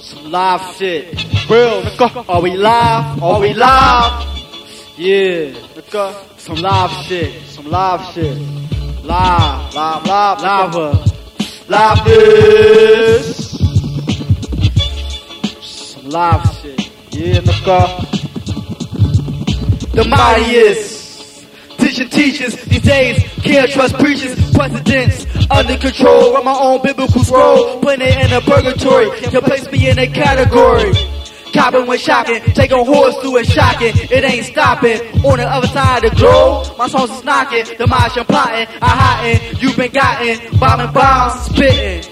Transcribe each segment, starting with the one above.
Some live shit. Real, nigga. Are we live? Are we live? Yeah, nigga. Some live shit. Some live shit. Live, live, live, lava. Live this. Some live shit. Yeah, nigga. The mightiest. Teaching teachers these days can't trust preachers, presidents under control. Write my own biblical scroll, putting it in a purgatory. You place me in a category. Copping when shocking, take a horse through it shocking. It ain't stopping. On the other side of the globe, my songs is knocking. The martian plotting, I hiding. You've been gotten, bombing bombs, spitting.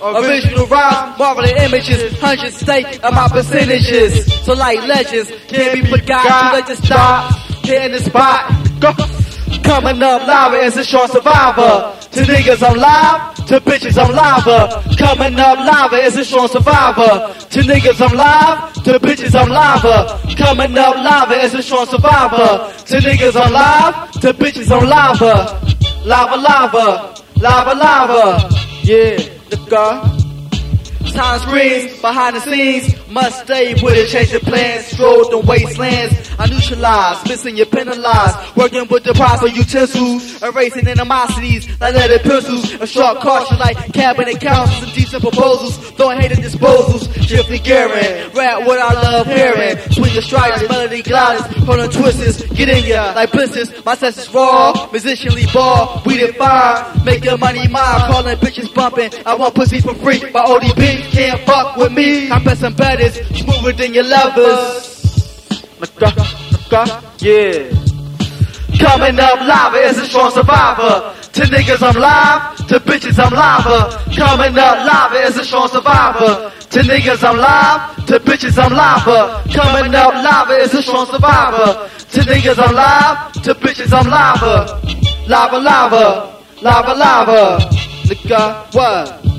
Original rhymes, marvelous images, hundreds state of my percentages. So like legends, can't be forgotten. Let just stop, get in the spot. Coming up live as a short survivor. To niggas I'm live, to bitches I'm lava. Coming up live as a short survivor. To niggas I'm live, to bitches I'm lava. Coming up live as a short survivor. To niggas I'm live, to bitches I'm lava. Lava, lava, lava, lava. Yeah, nigga. Time screens behind the scenes must stay with it. Change the plans, stroll the wastelands. I neutralize, missing your penalized. Working with the proper utensils, erasing animosities like leaded pencils. A sharp caution like cabinet councils and decent proposals. Throwing hated disposals, shifty gearing. Rap what I love hearing. Swing the strikes, melody gliders, from the twists. Get in ya like blisters. My sense is raw, musicianly ball. We define, your money mine. Calling bitches bumping. I want pussy for free. My ODB can't fuck with me. I'm pressing betters, smoother than your lovers. Yeah. Coming up lava is a strong survivor. To niggas I'm live, to bitches I'm lava. Coming up lava is a strong survivor. To niggas I'm live, to bitches I'm lava. Coming up live as a strong survivor. To niggas I'm live, to bitches I'm lava. Lava, lava, lava, lava. Nigga, what?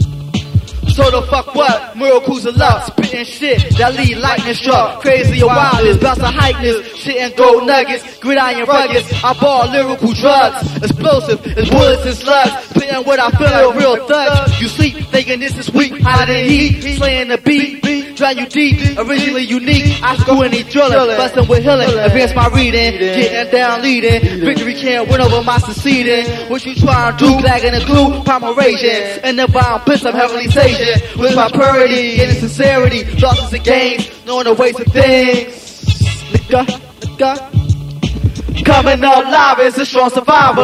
So the fuck what? Miracles of love, spitting shit that lead lightning struck. Crazy or wildness, bounce to hypeness, shit and gold nuggets, gridiron ruggeds. I ball lyrical drugs, explosive as bullets and slugs. Spitting what I feel real thugs. You sleep thinking this is weak, hotter than heat, slaying the beat. Drown you deep, originally unique. I school any driller, busting with healing. Advance my reading, getting down leading. Victory can't win over my succeeding. What you trying to do? In the glue, pomeration. And the bomb piss, I'm heavily saging. With my purity and sincerity, losses and gains, knowing the ways of things. Nigga, nigga. Coming up live is a strong survivor.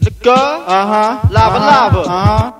Nigga, uh huh, lava, lava, uh huh.